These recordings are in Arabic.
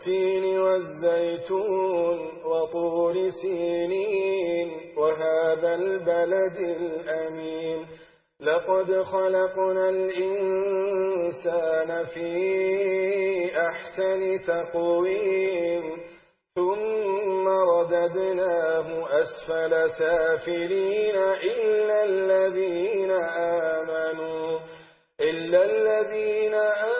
والتين والزيتون وطور سينين وهذا البلد الأمين. لقد خلقنا الإنسان في أحسن تقويم ثم رددناه أسفل سافلين إلا الذين آمنوا إلا الذين آمنوا.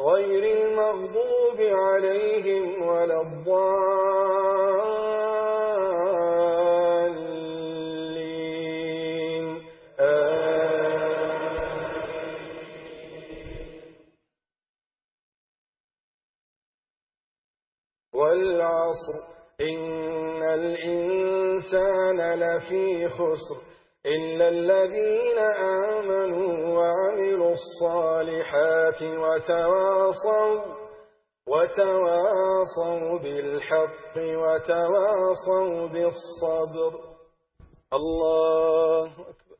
غير المغضوب عليهم ولا الضالين. والعصر إن الإنسان لفي خسر إلا الذين آمنوا وعملوا وعملوا الصالحات وتواصوا وتواصوا بالحق وتواصوا بالصبر الله أكبر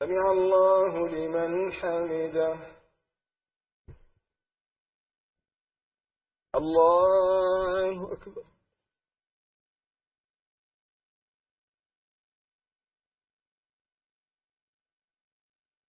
سمع الله لمن حمده الله أكبر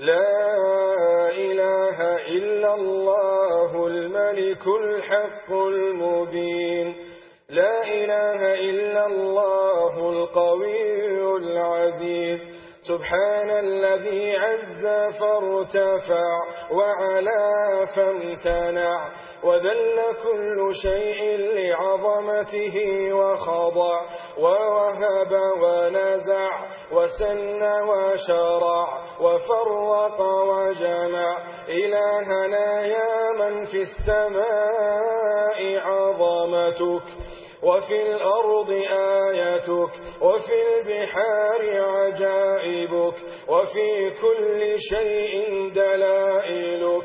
لا إله إلا الله الملك الحق المبين. لا إله إلا الله القوي العزيز. سبحان الذي عز فارتفع وعلا فامتنع وذل كل شيء لعظمته وخضع ووهب ونزع وسن وشرع وفرق وجمع إلهنا يا من في السماء عظمتك وفي الأرض آياتك وفي البحار عجائبك وفي كل شيء دلائلك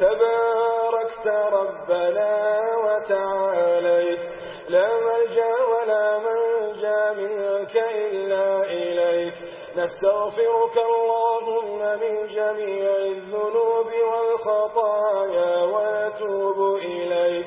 تباركت ربنا وتعاليت لا ملجأ ولا منجأ منك إلا إليك. نستغفرك اللهم من جميع الذنوب والخطايا ونتوب إليك.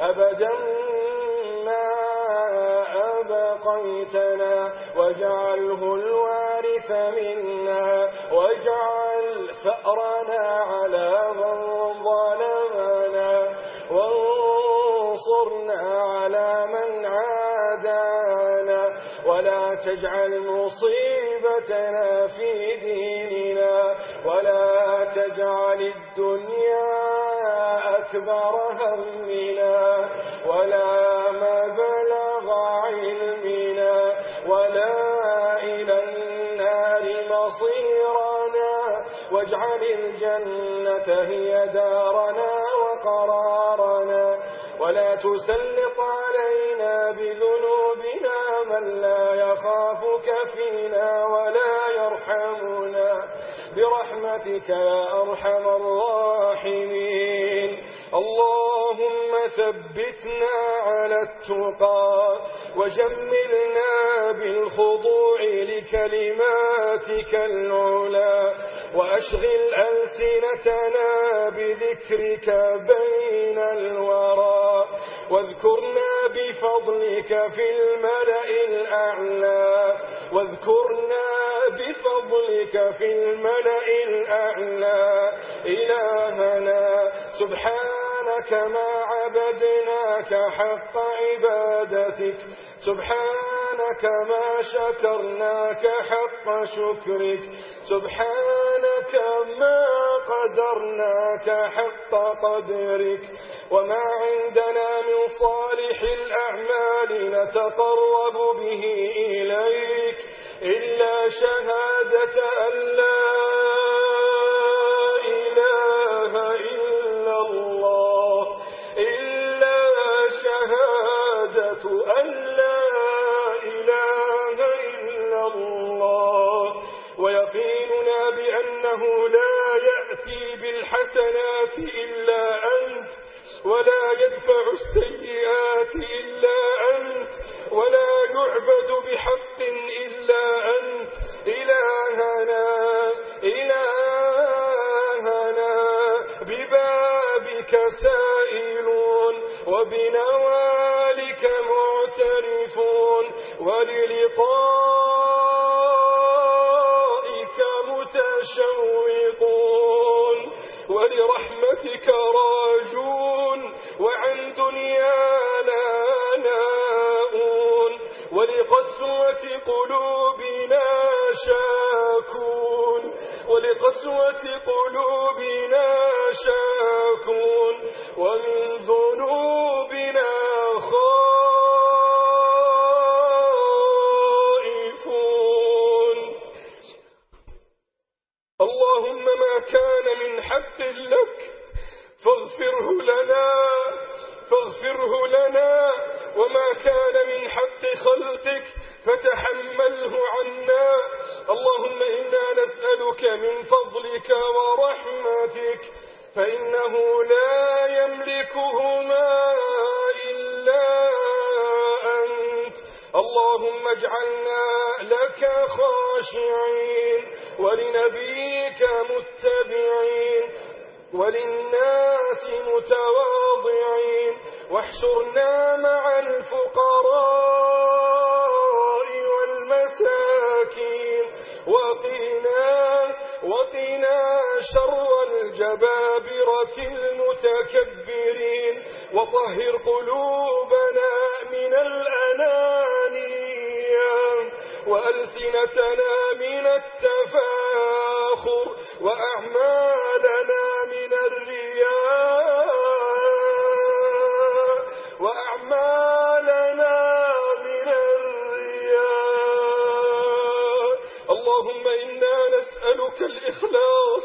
أبدا ما أبقيتنا واجعله الوارث منا واجعل فأرنا على من ظلمنا وانصرنا على من عادانا ولا تجعل مصيبتنا في ديننا ولا تجعل الدنيا أكبر همنا ولا مبلغ علمنا ولا إلى النار مصيرنا واجعل الجنة هي دارنا وقرارنا ولا تسلط علينا بذنوبنا من لا يخافك فينا ولا يرحمنا برحمتك يا أرحم الراحمين. اللهم ثبتنا على التقى وجملنا بالخضوع لكلماتك العلا وأشغل ألسنتنا بذكرك بين الورى واذكرنا بفضلك في الملأ الأعلى. واذكرنا بفضلك في الملأ الأعلى. إلهنا سبحانه سبحانك ما عبدناك حق عبادتك سبحانك ما شكرناك حق شكرك سبحانك ما قدرناك حق قدرك. وما عندنا من صالح الأعمال نتقرب به إليك إلا شهادة أن لا الحسنات إلا أنت ولا يدفع السيئات إلا أنت ولا يعبد بحق إلا أنت. إلهنا إلهنا ببابك سائلون وبنوالك معترفون وللقائك متشوقون. ولرحمتك راجون وعن دنيانا ناؤون ولقسوة قلوبنا شاكون ولقسوة قلوبنا شاكون ومن ذنوب لك. فاغفره لنا فاغفره لنا. وما كان من حق خلقك فتحمله عنا. اللهم إنا نسألك من فضلك ورحمتك فإنه لا يملكهما إلا أنت. اللهم اجعلنا لك خاشعين ولنبيك متبعين. وللناس متواضعين واحشرنا مع الفقراء والمساكين وقنا وقنا شر الجبابرة المتكبرين وطهر قلوبنا من الأنانية وألسنتنا من التفاخر وأعمالنا من الرياء وأعمالنا من الرياء. اللهم إنا نسألك الإخلاص.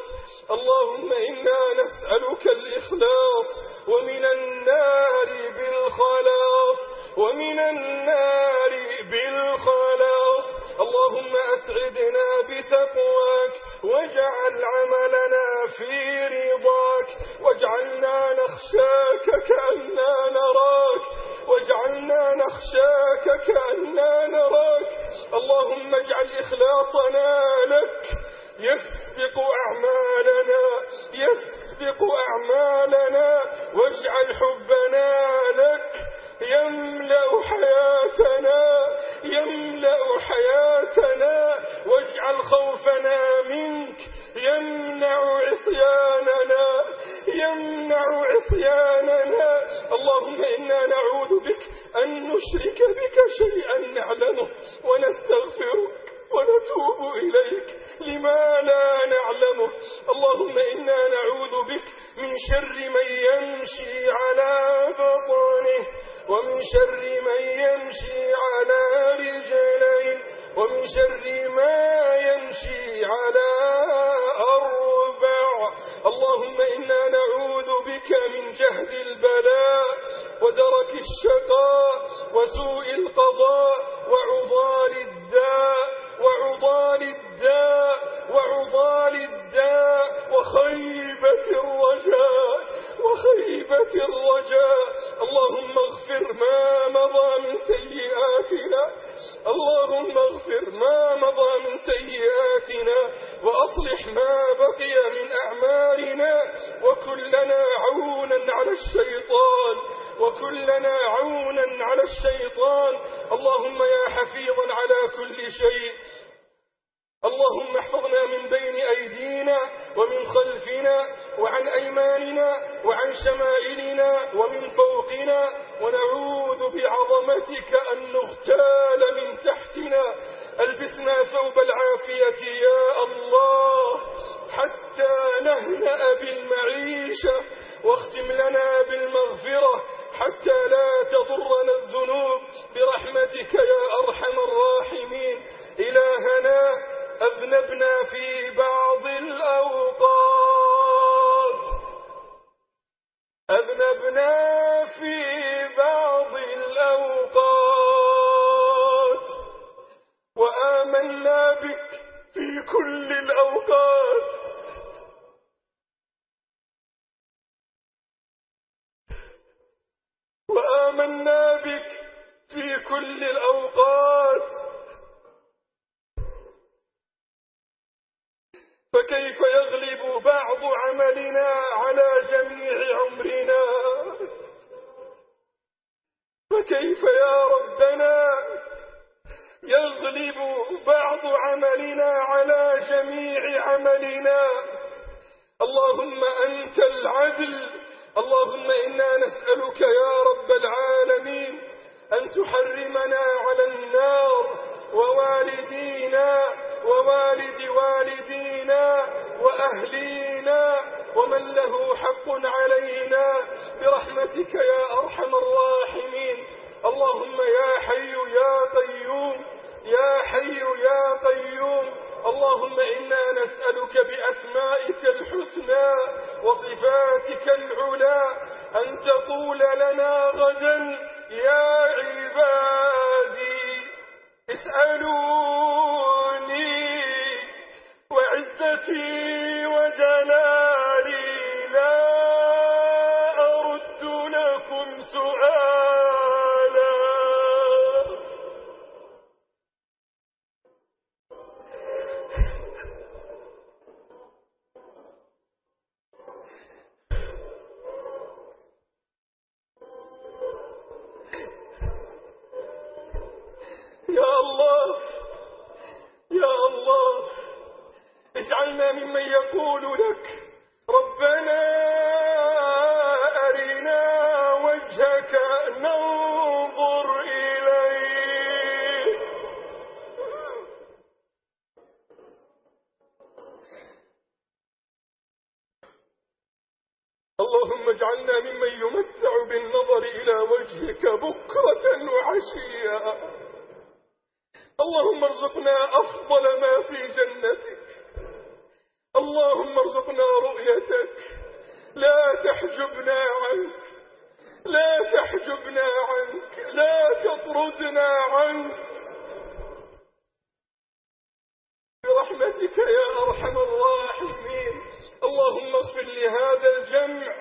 اللهم إنا نسألك الإخلاص. ومن النار بالخلاص. ومن النار بالخلاص. اللهم أسعدنا بتقواك. واجعل عملنا في رضاك واجعلنا نخشاك كأننا نراك واجعلنا نخشاك كأننا نراك. اللهم اجعل إخلاصنا لك. يسبق أعمالنا يسبق أعمالنا واجعل حبنا لك. يملأ حياتنا يملأ حياتنا واجعل خوفنا منك. يمنع عصياننا. يمنع عصياننا. اللهم إنا نعوذ بك أن نشرك بك شيئا نعلمه ونستغفرك ونتوب إليك لما لا نعلمه اللهم إنا نعوذ بك من شر من يمشي على بطنه ومن شر من يمشي على رجلين ومن شر ما يمشي على أربع. اللهم إنا نعوذ بك من جهد البلاء ودرك الشقاء وسوء القضاء وعضال الداء. وعضال الداء وعضال الداء وخيبة الرجاء وخيبة الرجاء. اللهم اغفر ما مضى من سيئاتنا اللهم اغفر ما مضى من سيئاتنا وأصلح ما بقي من أعمالنا وكلنا عونا على الشيطان وكلنا عونا على الشيطان. اللهم يا حفيظا على كل شيء. اللهم احفظنا من بين أيدينا ومن خلفنا وعن أيماننا وعن شمائلنا ومن فوقنا ونعوذ بعظمتك أن نغتال من تحتنا. ألبسنا ثوب العافية يا الله حتى نهنأ بالمعيشة واختم لنا بالمغفرة حتى لا تضرنا الذنوب. برحمتك يا أرحم الراحمين. إلهنا أذنبنا في بعض الأوقات أذنبنا في بعض الأوقات وآمنا بك في كل الأوقات إنا نسألك يا رب العالمين أن تحرمنا على النار ووالدينا ووالد والدينا وأهلينا ومن له حق علينا برحمتك يا أرحم الراحمين اللهم يا حي يا قيوم يا حي يا قيوم اللهم إنا نسألك بأسمائك الحسنى وصفاتك العلا أن تقول لنا غدا يا عبادي اسألوني وعزتي وجلالي. لا تحجبنا عنك. لا تحجبنا عنك. لا تطردنا عنك. برحمتك يا أرحم الراحمين. اللهم اغفر لهذا الجمع.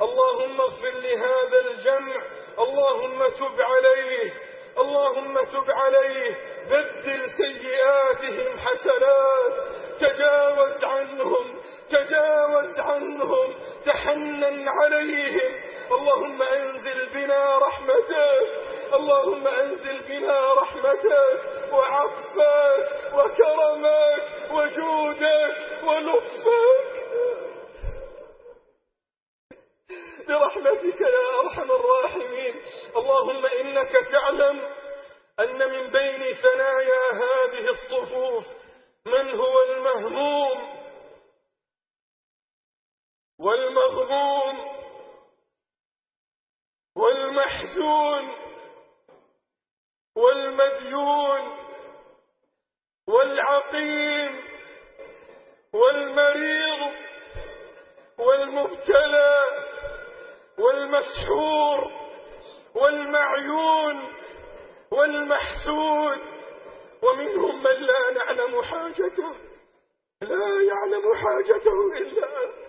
اللهم اغفر لهذا الجمع. اللهم تب عليه. اللهم تب عليه. بدل سيئاتهم حسنات. تجاوز عنهم تجاوز عنهم تحنن عليهم. اللهم أنزل بنا رحمتك اللهم أنزل بنا رحمتك وعفاك وكرمك وجودك ولطفك. برحمتك يا أرحم الراحمين. اللهم إنك تعلم أن من بين ثنايا هذه الصفوف من هو المهموم والمغموم والمحزون والمديون والعقيم والمريض والمبتلى والمسحور والمعيون والمحسود ومنهم من لا نعلم حاجته لا يعلم حاجته إلا أنت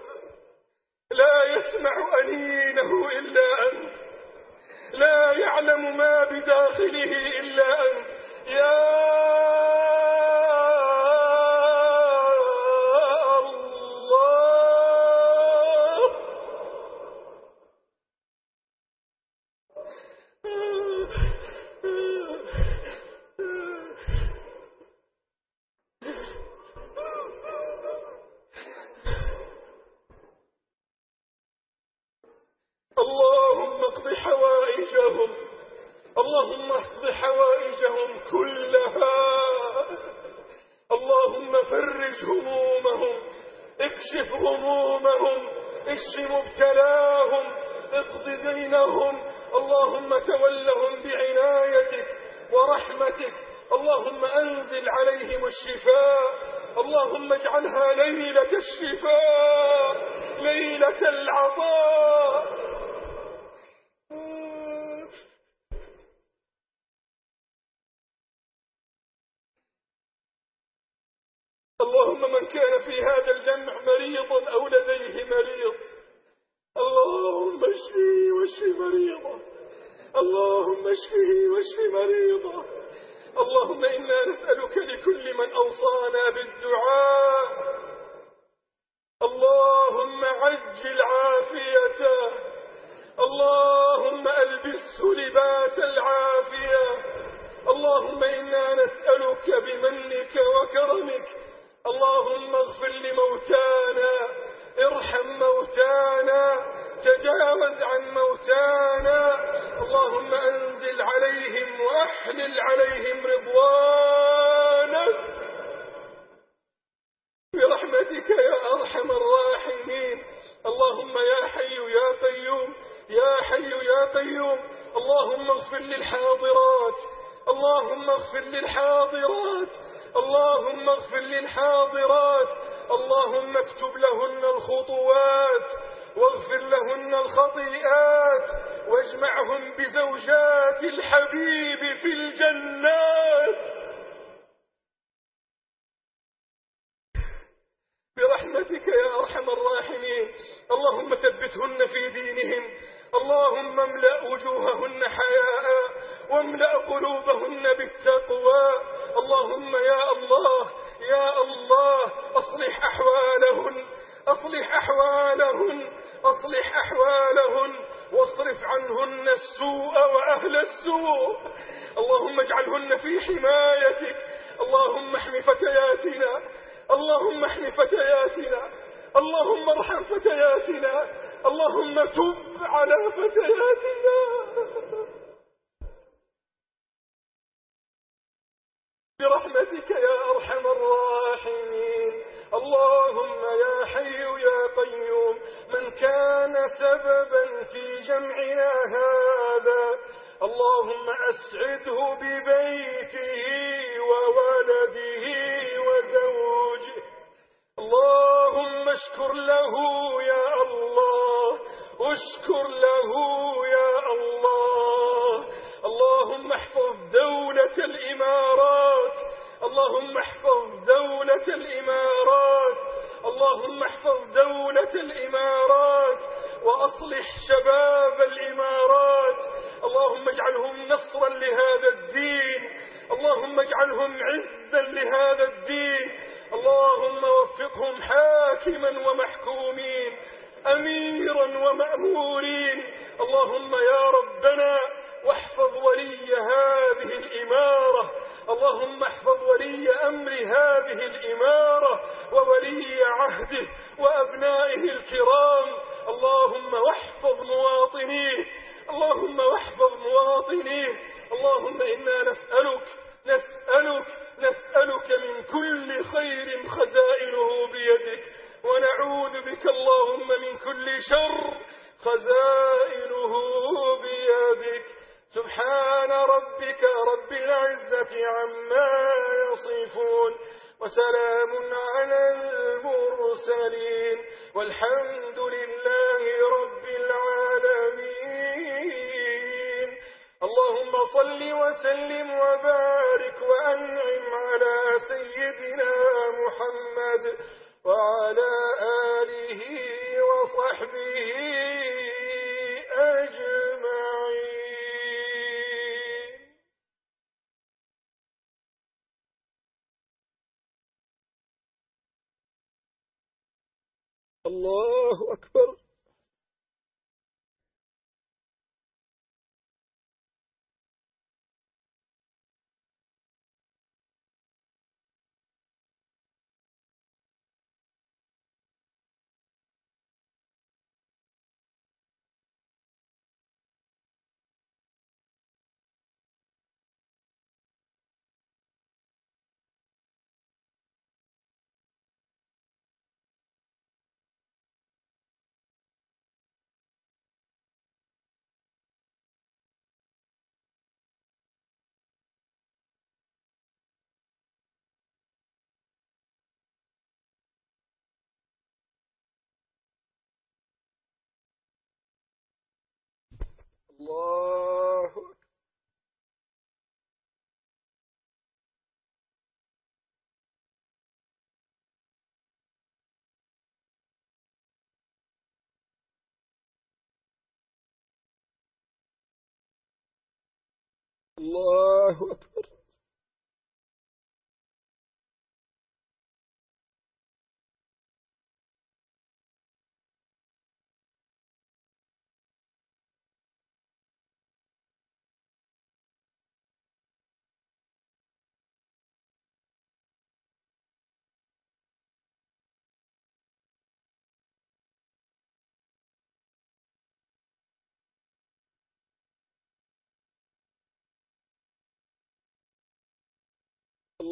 لا يسمع أنينه إلا أنت لا يعلم ما بداخله إلا أنت. يا ومن كان في هذا الجمع مريضا أو لديه مريض. اللهم اشفه واشف مريضه. اللهم اشفه واشف مريضه. اللهم إنا نسألك لكل من أوصانا بالدعاء. اللهم عجل عافيته اللهم ألبسه لباس العافية. اللهم إنا نسألك بمنك وكرمك اللهم اغفر لموتانا ارحم موتانا تجاوز عن موتانا. اللهم انزل عليهم واحلل عليهم رضوانك برحمتك يا أرحم الراحمين. اللهم يا حي يا قيوم يا حي يا قيوم. اللهم اغفر للحاضرات اللهم اغفر للحاضرات اللهم اغفر للحاضرات اللهم اكتب لهن الخطوات واغفر لهن الخطيئات واجمعهم بزوجات الحبيب في الجنات. برحمتك يا أرحم الراحمين اللهم ثبتهن في دينهم اللهم املأ وجوههن حياء واملأ قلوبهن بالتقوى. اللهم يا الله يا الله أصلح أحوالهن أصلح أحوالهن أصلح أحوالهن واصرف عنهن السوء وأهل السوء. اللهم اجعلهن في حمايتك. اللهم احم فتياتنا. اللهم احم فتياتنا. اللهم ارحم فتياتنا. اللهم تب على فتياتنا. برحمتك يا أرحم الراحمين. اللهم يا حي يا قيوم. من كان سببا في جمعنا هذا. اللهم أسعده ببيته وولده وزوجه اللهم اشكر له يا الله اشكر له يا الله. اللهم احفظ دولة الإمارات اللهم احفظ دولة الإمارات اللهم احفظ دولة الإمارات وأصلح شباب الإمارات. اللهم اجعلهم نصرا لهذا الدين اللهم اجعلهم عزا لهذا الدين. اللهم وفقهم حاكما ومحكومين أميرا ومأمورين. اللهم يا ربنا واحفظ ولي هذه الإمارة. اللهم احفظ ولي أمر هذه الإمارة وولي عهده وأبنائه الكرام. اللهم واحفظ مواطنيه. اللهم واحفظ مواطنيه. اللهم إنا نسألك نسألك نسألك من كل خير خزائنه بيدك ونعوذ بك اللهم من كل شر خزائنه بيدك. سبحان ربك رب العزة عما يصفون وسلام على المرسلين والحمد لله اللهم صل وسلم وبارك وأنعم على سيدنا محمد وعلى آله وصحبه أجمعين. الله أكبر. الله أكبر الله أكبر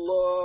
الله